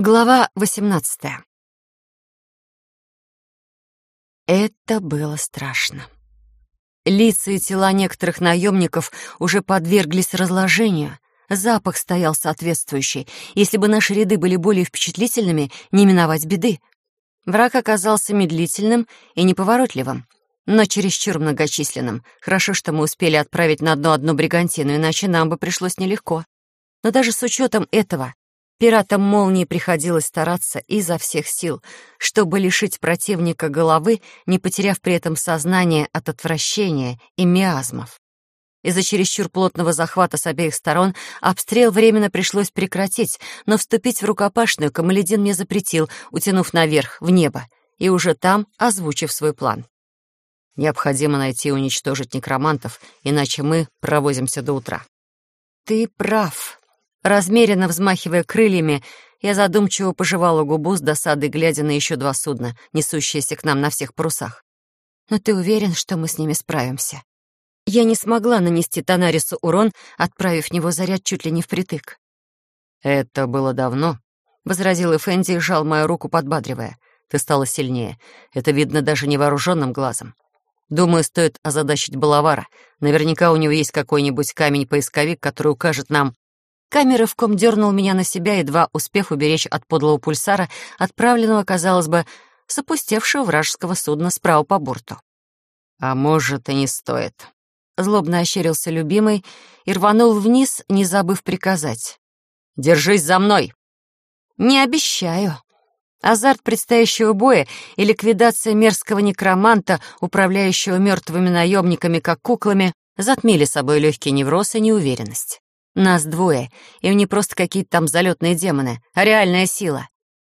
Глава 18 Это было страшно. Лица и тела некоторых наемников уже подверглись разложению. Запах стоял соответствующий. Если бы наши ряды были более впечатлительными, не миновать беды. Враг оказался медлительным и неповоротливым, но чересчур многочисленным. Хорошо, что мы успели отправить на дно одну бригантину, иначе нам бы пришлось нелегко. Но даже с учетом этого Пиратам молнии приходилось стараться изо всех сил, чтобы лишить противника головы, не потеряв при этом сознание от отвращения и миазмов. Из-за чересчур плотного захвата с обеих сторон обстрел временно пришлось прекратить, но вступить в рукопашную Камаледин мне запретил, утянув наверх, в небо, и уже там озвучив свой план. Необходимо найти и уничтожить некромантов, иначе мы провозимся до утра. «Ты прав», Размеренно взмахивая крыльями, я задумчиво пожевала губу с досадой, глядя на еще два судна, несущиеся к нам на всех парусах. «Но ты уверен, что мы с ними справимся?» Я не смогла нанести Тонарису урон, отправив в него заряд чуть ли не впритык. «Это было давно», — возразил Эфенди и сжал мою руку, подбадривая. «Ты стала сильнее. Это видно даже невооруженным глазом. Думаю, стоит озадачить Балавара. Наверняка у него есть какой-нибудь камень-поисковик, который укажет нам, Камера в ком дернул меня на себя, едва успев уберечь от подлого пульсара, отправленного, казалось бы, с вражеского судна справа по борту. «А может, и не стоит». Злобно ощерился любимый и рванул вниз, не забыв приказать. «Держись за мной!» «Не обещаю». Азарт предстоящего боя и ликвидация мерзкого некроманта, управляющего мертвыми наемниками как куклами, затмили собой легкий невроз и неуверенность. Нас двое, и не просто какие-то там залетные демоны, а реальная сила.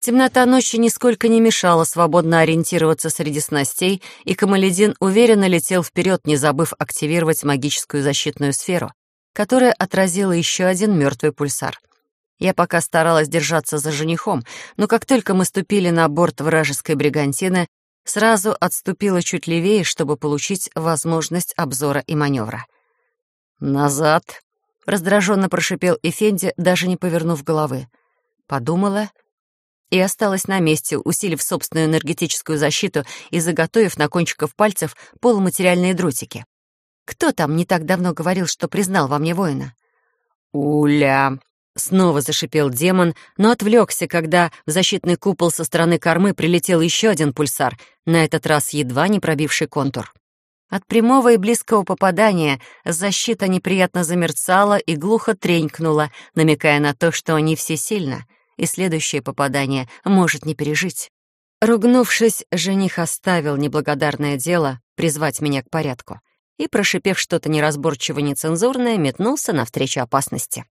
Темнота ночи нисколько не мешала свободно ориентироваться среди снастей, и Камаледин уверенно летел вперед, не забыв активировать магическую защитную сферу, которая отразила еще один мертвый пульсар. Я пока старалась держаться за женихом, но как только мы ступили на борт вражеской бригантины, сразу отступила чуть левее, чтобы получить возможность обзора и маневра. «Назад!» Раздраженно прошипел Эфенди, даже не повернув головы. Подумала и осталась на месте, усилив собственную энергетическую защиту и заготовив на кончиков пальцев полуматериальные дротики. Кто там не так давно говорил, что признал во мне воина? «Уля!» — снова зашипел демон, но отвлекся, когда в защитный купол со стороны кормы прилетел еще один пульсар, на этот раз едва не пробивший контур. От прямого и близкого попадания защита неприятно замерцала и глухо тренькнула, намекая на то, что они все сильно, и следующее попадание может не пережить. Ругнувшись, жених оставил неблагодарное дело призвать меня к порядку и, прошипев что-то неразборчиво нецензурное, метнулся навстречу опасности.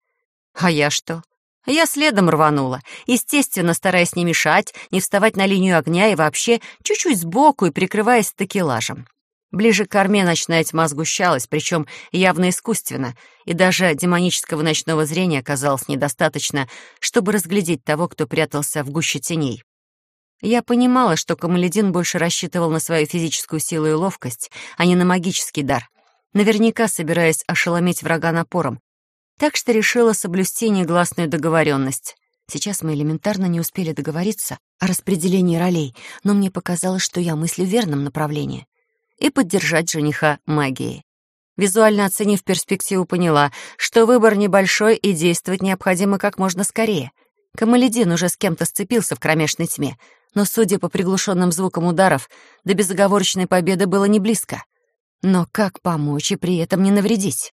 А я что? Я следом рванула, естественно, стараясь не мешать, не вставать на линию огня и вообще чуть-чуть сбоку и прикрываясь такелажем. Ближе к корме ночная тьма сгущалась, причем явно искусственно, и даже демонического ночного зрения оказалось недостаточно, чтобы разглядеть того, кто прятался в гуще теней. Я понимала, что Камаледин больше рассчитывал на свою физическую силу и ловкость, а не на магический дар, наверняка собираясь ошеломить врага напором, так что решила соблюсти негласную договоренность. Сейчас мы элементарно не успели договориться о распределении ролей, но мне показалось, что я мыслю в верном направлении и поддержать жениха магией. Визуально оценив перспективу, поняла, что выбор небольшой и действовать необходимо как можно скорее. Камаледин уже с кем-то сцепился в кромешной тьме, но, судя по приглушенным звукам ударов, до безоговорочной победы было не близко. Но как помочь и при этом не навредить?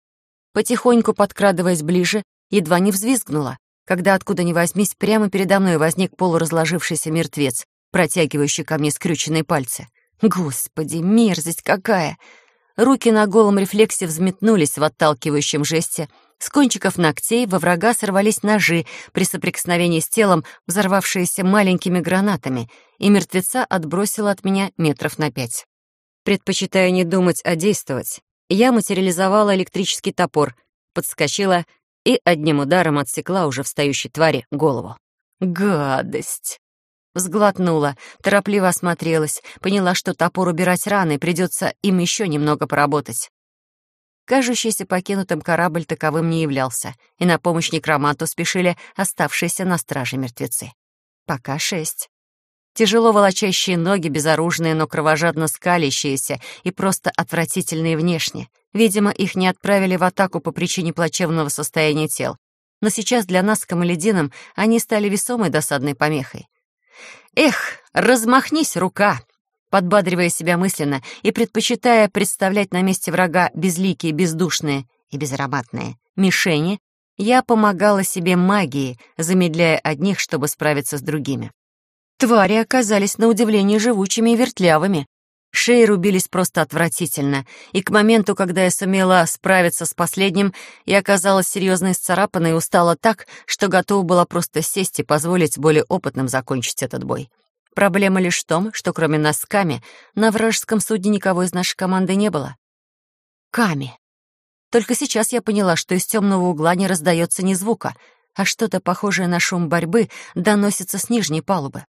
Потихоньку подкрадываясь ближе, едва не взвизгнула, когда откуда ни возьмись прямо передо мной возник полуразложившийся мертвец, протягивающий ко мне скрюченные пальцы. Господи, мерзость какая! Руки на голом рефлексе взметнулись в отталкивающем жесте. С кончиков ногтей во врага сорвались ножи, при соприкосновении с телом взорвавшиеся маленькими гранатами, и мертвеца отбросило от меня метров на пять. Предпочитая не думать, а действовать, я материализовала электрический топор, подскочила и одним ударом отсекла уже встающей твари голову. Гадость! Сглотнула, торопливо осмотрелась, поняла, что топор убирать рано, и придется им еще немного поработать. Кажущийся покинутым корабль таковым не являлся, и на помощь некроманту спешили оставшиеся на страже мертвецы. Пока шесть. Тяжело волочащие ноги, безоружные, но кровожадно скалящиеся и просто отвратительные внешне. Видимо, их не отправили в атаку по причине плачевного состояния тел. Но сейчас для нас с Камаледином они стали весомой досадной помехой. «Эх, размахнись, рука!» Подбадривая себя мысленно и предпочитая представлять на месте врага безликие, бездушные и безароматные мишени, я помогала себе магией, замедляя одних, чтобы справиться с другими. Твари оказались на удивление живучими и вертлявыми. Шеи рубились просто отвратительно, и к моменту, когда я сумела справиться с последним, я оказалась серьезно исцарапанной и устала так, что готова была просто сесть и позволить более опытным закончить этот бой. Проблема лишь в том, что кроме нас с Ками на вражеском судне никого из нашей команды не было. Ками. Только сейчас я поняла, что из темного угла не раздается ни звука, а что-то похожее на шум борьбы доносится с нижней палубы.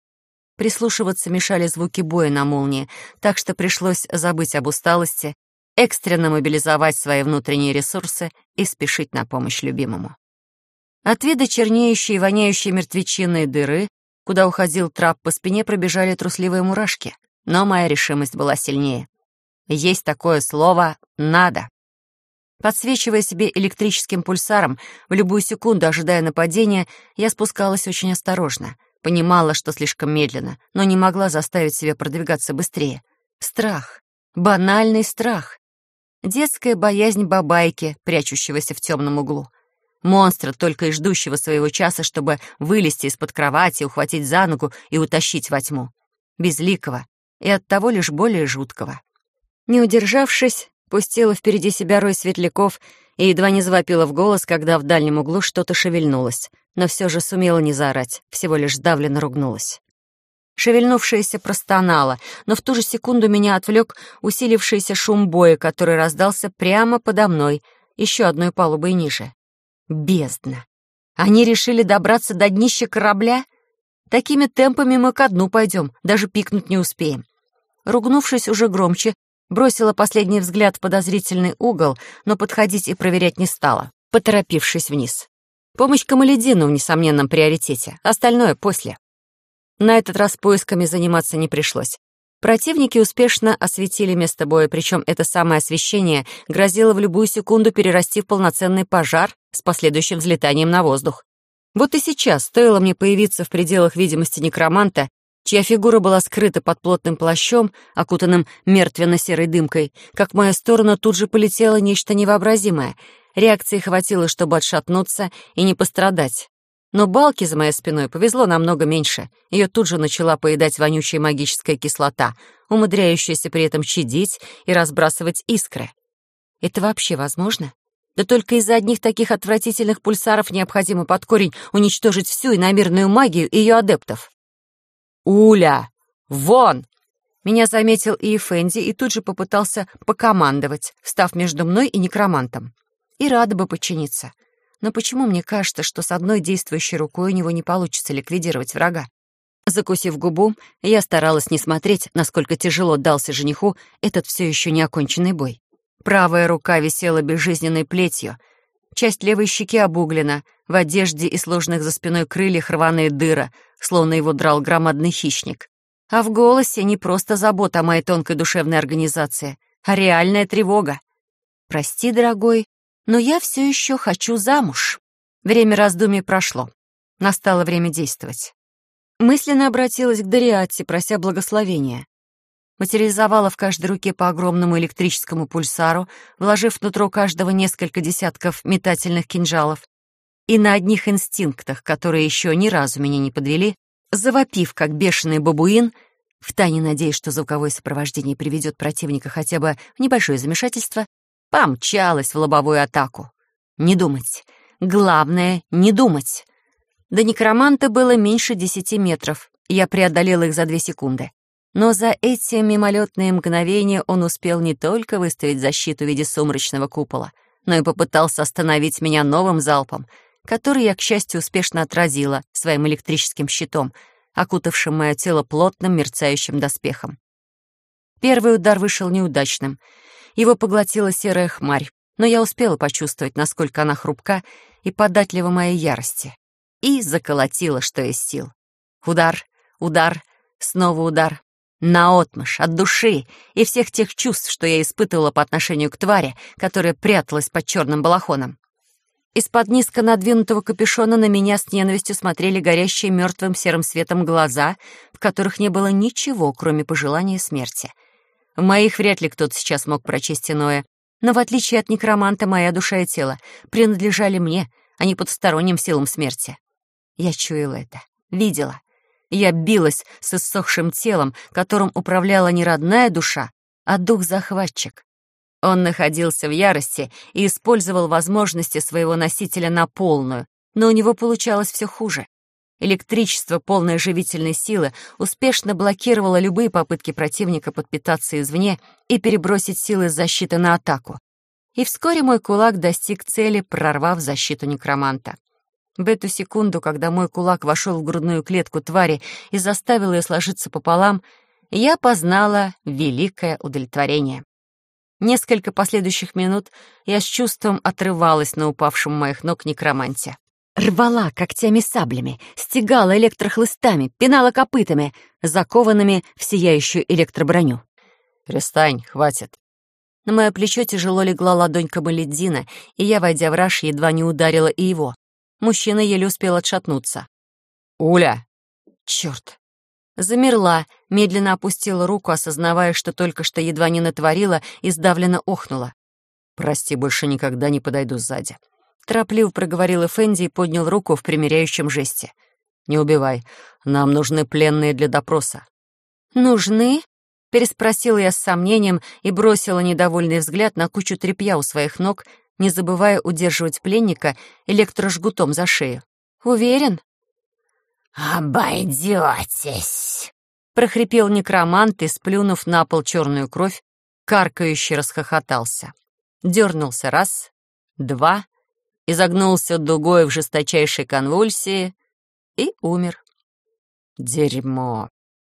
Прислушиваться мешали звуки боя на молнии, так что пришлось забыть об усталости, экстренно мобилизовать свои внутренние ресурсы и спешить на помощь любимому. От вида чернеющей и воняющей мертвечиной дыры, куда уходил трап, по спине пробежали трусливые мурашки, но моя решимость была сильнее. Есть такое слово «надо». Подсвечивая себе электрическим пульсаром, в любую секунду ожидая нападения, я спускалась очень осторожно — Понимала, что слишком медленно, но не могла заставить себя продвигаться быстрее. Страх. Банальный страх. Детская боязнь бабайки, прячущегося в темном углу. Монстра, только и ждущего своего часа, чтобы вылезти из-под кровати, ухватить за ногу и утащить во тьму. Безликого и оттого лишь более жуткого. Не удержавшись, пустила впереди себя рой светляков и едва не завопила в голос, когда в дальнем углу что-то шевельнулось — но все же сумела не заорать, всего лишь сдавленно ругнулась. Шевельнувшаяся простонала, но в ту же секунду меня отвлек усилившийся шум боя, который раздался прямо подо мной, еще одной палубой ниже. Бездна! Они решили добраться до днища корабля? Такими темпами мы ко дну пойдем, даже пикнуть не успеем. Ругнувшись уже громче, бросила последний взгляд в подозрительный угол, но подходить и проверять не стала, поторопившись вниз. Помощь Камаледину в несомненном приоритете, остальное после. На этот раз поисками заниматься не пришлось. Противники успешно осветили место боя, причем это самое освещение грозило в любую секунду перерасти в полноценный пожар с последующим взлетанием на воздух. Вот и сейчас стоило мне появиться в пределах видимости некроманта, чья фигура была скрыта под плотным плащом, окутанным мертвенно-серой дымкой, как в мою сторону тут же полетело нечто невообразимое — Реакции хватило, чтобы отшатнуться и не пострадать. Но балки за моей спиной повезло намного меньше. Ее тут же начала поедать вонючая магическая кислота, умудряющаяся при этом щадить и разбрасывать искры. Это вообще возможно? Да только из-за одних таких отвратительных пульсаров необходимо под корень уничтожить всю иномирную магию и ее адептов. «Уля! Вон!» Меня заметил и Фенди и тут же попытался покомандовать, встав между мной и некромантом и рада бы подчиниться. Но почему мне кажется, что с одной действующей рукой у него не получится ликвидировать врага? Закусив губу, я старалась не смотреть, насколько тяжело дался жениху этот все еще не оконченный бой. Правая рука висела безжизненной плетью, часть левой щеки обуглена, в одежде и сложных за спиной крыльях рваные дыра, словно его драл громадный хищник. А в голосе не просто забота о моей тонкой душевной организации, а реальная тревога. «Прости, дорогой, но я все еще хочу замуж. Время раздумий прошло. Настало время действовать. Мысленно обратилась к Дариатте, прося благословения. Материализовала в каждой руке по огромному электрическому пульсару, вложив внутрь каждого несколько десятков метательных кинжалов. И на одних инстинктах, которые еще ни разу меня не подвели, завопив, как бешеный бабуин, втайне надеясь, что звуковое сопровождение приведет противника хотя бы в небольшое замешательство, помчалась в лобовую атаку. Не думать. Главное — не думать. До некроманта было меньше десяти метров. Я преодолела их за две секунды. Но за эти мимолетные мгновения он успел не только выставить защиту в виде сумрачного купола, но и попытался остановить меня новым залпом, который я, к счастью, успешно отразила своим электрическим щитом, окутавшим мое тело плотным мерцающим доспехом. Первый удар вышел неудачным — его поглотила серая хмарь, но я успела почувствовать, насколько она хрупка и податлива моей ярости. И заколотила, что из сил. Удар, удар, снова удар. Наотмашь, от души и всех тех чувств, что я испытывала по отношению к твари, которая пряталась под черным балахоном. Из-под низко надвинутого капюшона на меня с ненавистью смотрели горящие мертвым серым светом глаза, в которых не было ничего, кроме пожелания смерти. В моих вряд ли кто-то сейчас мог прочесть иное, но в отличие от некроманта, моя душа и тело принадлежали мне, а не подсторонним силам смерти. Я чуяла это, видела. Я билась с иссохшим телом, которым управляла не родная душа, а дух-захватчик. Он находился в ярости и использовал возможности своего носителя на полную, но у него получалось все хуже. Электричество, полное живительной силы, успешно блокировало любые попытки противника подпитаться извне и перебросить силы защиты на атаку. И вскоре мой кулак достиг цели, прорвав защиту некроманта. В эту секунду, когда мой кулак вошел в грудную клетку твари и заставил ее сложиться пополам, я познала великое удовлетворение. Несколько последующих минут я с чувством отрывалась на упавшем моих ног некроманте. Рвала когтями-саблями, стегала электрохлыстами, пинала копытами, закованными в сияющую электроброню. «Перестань, хватит». На мое плечо тяжело легла ладонь Камаледдина, и я, войдя в раш, едва не ударила и его. Мужчина еле успел отшатнуться. «Уля!» «Черт!» Замерла, медленно опустила руку, осознавая, что только что едва не натворила, и сдавленно охнула. «Прости, больше никогда не подойду сзади». Торопливо проговорил Фэнди и поднял руку в примиряющем жесте. «Не убивай. Нам нужны пленные для допроса». «Нужны?» — переспросила я с сомнением и бросила недовольный взгляд на кучу тряпья у своих ног, не забывая удерживать пленника электрожгутом за шею. «Уверен?» «Обойдетесь!» — прохрипел некромант и, сплюнув на пол черную кровь, каркающе расхохотался. Дернулся раз, два, изогнулся дугой в жесточайшей конвульсии и умер. Дерьмо.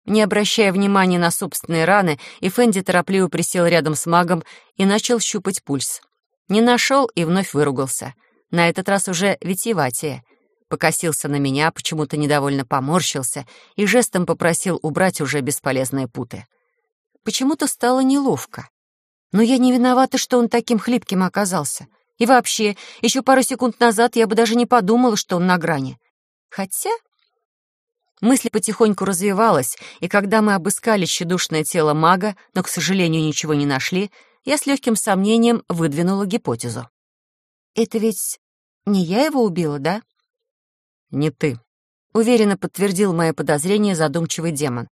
Не обращая внимания на собственные раны, и Фэнди торопливо присел рядом с магом и начал щупать пульс. Не нашел и вновь выругался. На этот раз уже витиеватее. Покосился на меня, почему-то недовольно поморщился и жестом попросил убрать уже бесполезные путы. Почему-то стало неловко. Но я не виновата, что он таким хлипким оказался. И вообще, еще пару секунд назад я бы даже не подумала, что он на грани. Хотя... Мысль потихоньку развивалась, и когда мы обыскали тщедушное тело мага, но, к сожалению, ничего не нашли, я с легким сомнением выдвинула гипотезу. «Это ведь не я его убила, да?» «Не ты», — уверенно подтвердил мое подозрение задумчивый демон.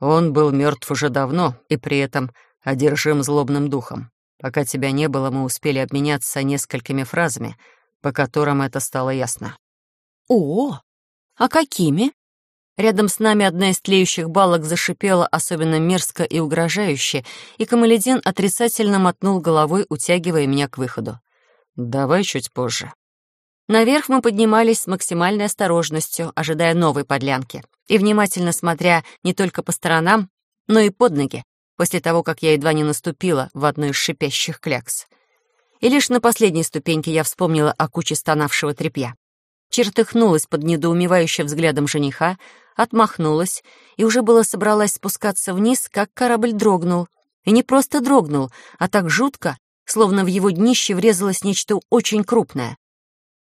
«Он был мертв уже давно и при этом одержим злобным духом. Пока тебя не было, мы успели обменяться несколькими фразами, по которым это стало ясно». «О, а какими?» Рядом с нами одна из тлеющих балок зашипела особенно мерзко и угрожающе, и Камаледин отрицательно мотнул головой, утягивая меня к выходу. «Давай чуть позже». Наверх мы поднимались с максимальной осторожностью, ожидая новой подлянки, и внимательно смотря не только по сторонам, но и под ноги, после того, как я едва не наступила в одну из шипящих клякс. И лишь на последней ступеньке я вспомнила о куче стонавшего тряпья. Чертыхнулась под недоумевающим взглядом жениха, отмахнулась и уже было собралась спускаться вниз, как корабль дрогнул. И не просто дрогнул, а так жутко, словно в его днище врезалось нечто очень крупное.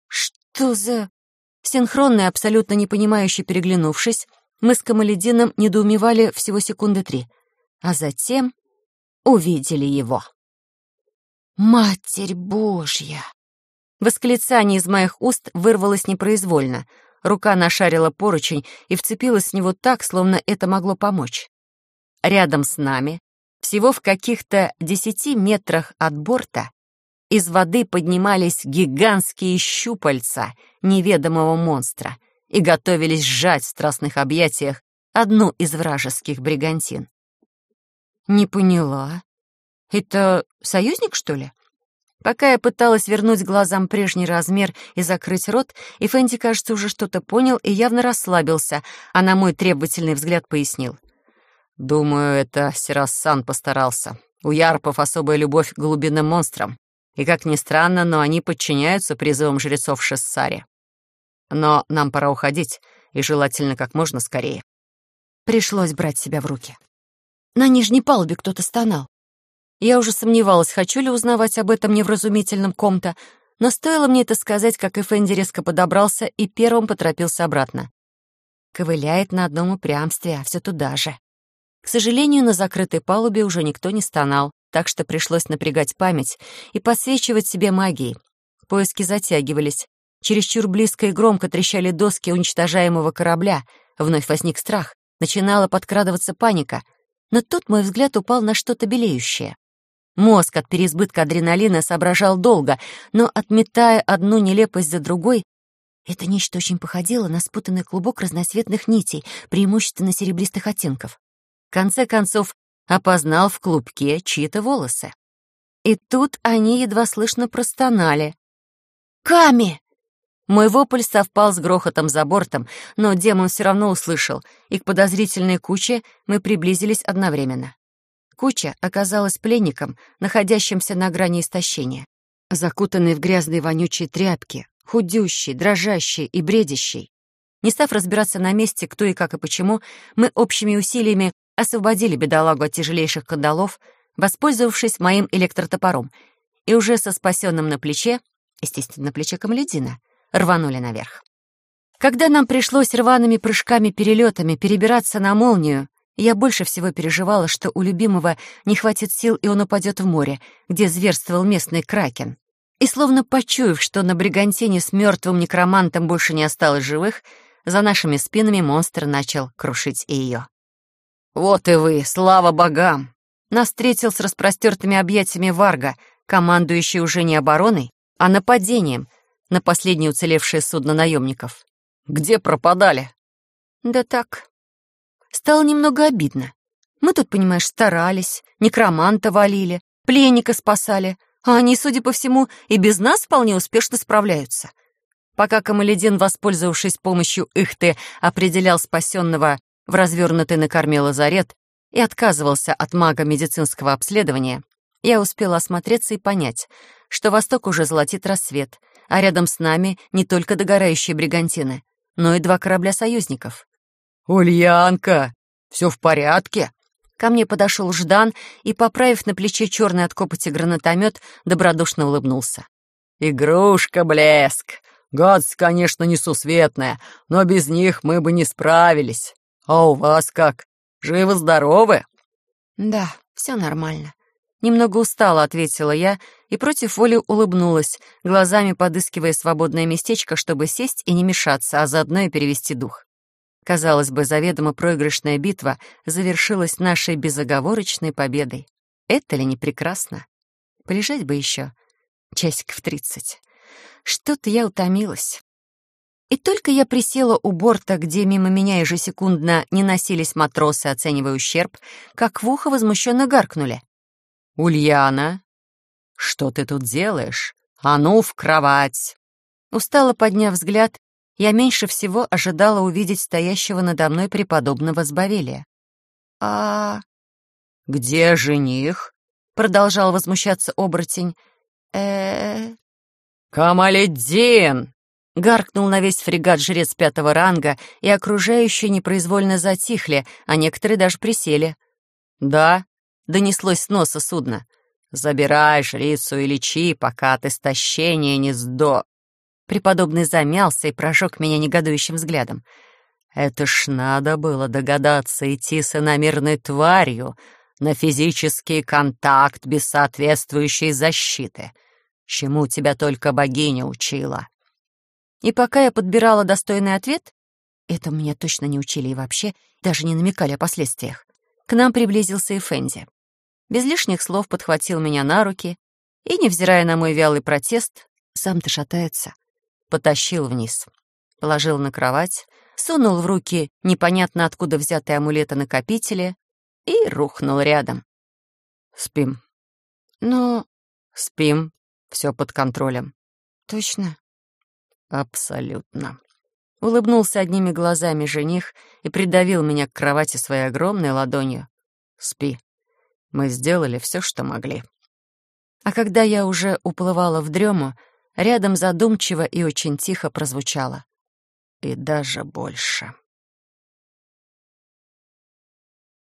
«Что за...» Синхронно абсолютно непонимающе переглянувшись, мы с Камаледином недоумевали всего секунды три, а затем увидели его. «Матерь Божья!» Восклицание из моих уст вырвалось непроизвольно — Рука нашарила поручень и вцепилась в него так, словно это могло помочь. Рядом с нами, всего в каких-то десяти метрах от борта, из воды поднимались гигантские щупальца неведомого монстра и готовились сжать в страстных объятиях одну из вражеских бригантин. «Не поняла. Это союзник, что ли?» Пока я пыталась вернуть глазам прежний размер и закрыть рот, и Фэнди, кажется, уже что-то понял и явно расслабился, а на мой требовательный взгляд пояснил. «Думаю, это Сирассан постарался. У ярпов особая любовь к глубинным монстрам. И, как ни странно, но они подчиняются призывам жрецов Шессари. Но нам пора уходить, и желательно как можно скорее. Пришлось брать себя в руки. На нижней палубе кто-то стонал. Я уже сомневалась, хочу ли узнавать об этом невразумительном ком-то, но стоило мне это сказать, как Эфенди резко подобрался и первым поторопился обратно. Ковыляет на одном упрямстве, а все туда же. К сожалению, на закрытой палубе уже никто не стонал, так что пришлось напрягать память и подсвечивать себе магией. Поиски затягивались. Чересчур близко и громко трещали доски уничтожаемого корабля. Вновь возник страх. Начинала подкрадываться паника. Но тут мой взгляд упал на что-то белеющее. Мозг от переизбытка адреналина соображал долго, но, отметая одну нелепость за другой, это нечто очень походило на спутанный клубок разноцветных нитей, преимущественно серебристых оттенков. В конце концов, опознал в клубке чьи-то волосы. И тут они едва слышно простонали. «Ками!» Мой вопль совпал с грохотом за бортом, но демон все равно услышал, и к подозрительной куче мы приблизились одновременно. Куча оказалась пленником, находящимся на грани истощения. Закутанный в грязные вонючие тряпки, худющий, дрожащий и бредящий. Не став разбираться на месте, кто и как и почему, мы общими усилиями освободили бедолагу от тяжелейших кандалов, воспользовавшись моим электротопором, и уже со спасенным на плече, естественно, на плече Камаледина, рванули наверх. Когда нам пришлось рваными прыжками-перелетами перебираться на молнию, я больше всего переживала, что у любимого не хватит сил, и он упадет в море, где зверствовал местный кракен. И словно почуяв, что на бригантине с мертвым некромантом больше не осталось живых, за нашими спинами монстр начал крушить и ее. «Вот и вы, слава богам!» Нас встретил с распростертыми объятиями Варга, командующий уже не обороной, а нападением на последнее уцелевшее судно наемников. «Где пропадали?» «Да так, Стало немного обидно. Мы тут, понимаешь, старались, некроманта валили, пленника спасали, а они, судя по всему, и без нас вполне успешно справляются. Пока Камаледин, воспользовавшись помощью Ихты, определял спасенного в развернутый на корме лазарет и отказывался от мага медицинского обследования, я успела осмотреться и понять, что восток уже золотит рассвет, а рядом с нами не только догорающие бригантины, но и два корабля союзников. «Ульянка, все в порядке?» Ко мне подошел Ждан и, поправив на плече черный от копоти гранатомет, добродушно улыбнулся. «Игрушка, блеск! Гадость, конечно, несусветная, но без них мы бы не справились. А у вас как? Живы-здоровы?» «Да, все нормально». Немного устала, ответила я и против воли улыбнулась, глазами подыскивая свободное местечко, чтобы сесть и не мешаться, а заодно и перевести дух. Казалось бы, заведомо проигрышная битва завершилась нашей безоговорочной победой. Это ли не прекрасно? Полежать бы еще часиков тридцать. Что-то я утомилась. И только я присела у борта, где мимо меня ежесекундно не носились матросы, оценивая ущерб, как в ухо возмущенно гаркнули. «Ульяна, что ты тут делаешь? А ну, в кровать!» Устало подняв взгляд, я меньше всего ожидала увидеть стоящего надо мной преподобного Збавелия. «А...» «Где жених?» — продолжал возмущаться оборотень. э «Камаледдин!» — гаркнул на весь фрегат жрец пятого ранга, и окружающие непроизвольно затихли, а некоторые даже присели. «Да», — донеслось с носа судна. «Забирай жрицу и лечи, пока от истощения не сдо...» Преподобный замялся и прожег меня негодующим взглядом. «Это ж надо было догадаться идти с иномерной тварью на физический контакт без соответствующей защиты. Чему тебя только богиня учила?» И пока я подбирала достойный ответ, это меня точно не учили и вообще даже не намекали о последствиях, к нам приблизился и Фенди. Без лишних слов подхватил меня на руки и, невзирая на мой вялый протест, сам-то шатается, потащил вниз. Положил на кровать, сунул в руки непонятно откуда взятые амулеты-накопители и рухнул рядом. «Спим». «Ну...» «Спим. Все под контролем». «Точно?» «Абсолютно». Улыбнулся одними глазами жених и придавил меня к кровати своей огромной ладонью. «Спи. Мы сделали все, что могли». А когда я уже уплывала в дрему, Рядом задумчиво и очень тихо прозвучало. и даже больше.